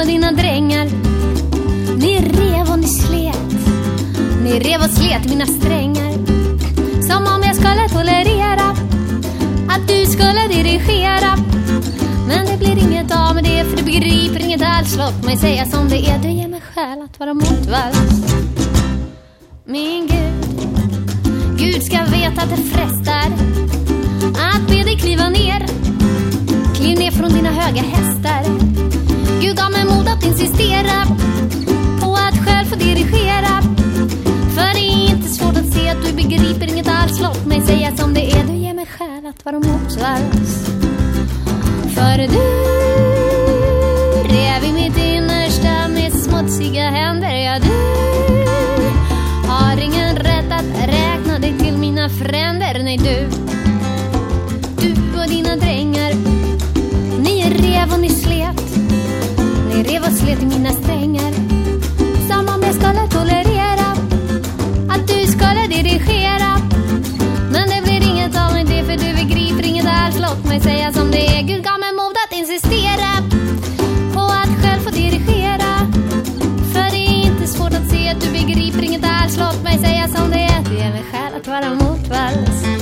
och dina drängar. Ni rev och ni slet. Ni rev och slet mina strängar. Som om jag skulle tolerera Att du skulle dirigera. Men det blir inget av med det För du begriper inget alls. Låt mig säga som det är. Du ger mig skäl att vara motvalls Min Gud Gud ska veta att det frestar Att be dig kliva ner. Kliv ner från dina höga hästar. Gud gav mig insistera På att själv få dirigera. För det är inte svårt att se att du begriper inget alls. Låt mig säga som det är. Du ger mig skäl att vara motvalls För du rev i mitt innersta med smutsiga händer. Ja, du har ingen rätt att räkna dig till mina fränder. Nej, du Du och dina drängar. Ni rev och ni slet rev mina strängar. Som om jag skulle tolerera Att du skulle dirigera. Men det blir inget av med det För du begriper inget alls. Låt mig säga som det är. Gud gav mig mod att insistera På att själv få dirigera. För det är inte svårt att se att du begriper inget alls. Låt mig säga som det är. Det ger mig skäl att vara motvalls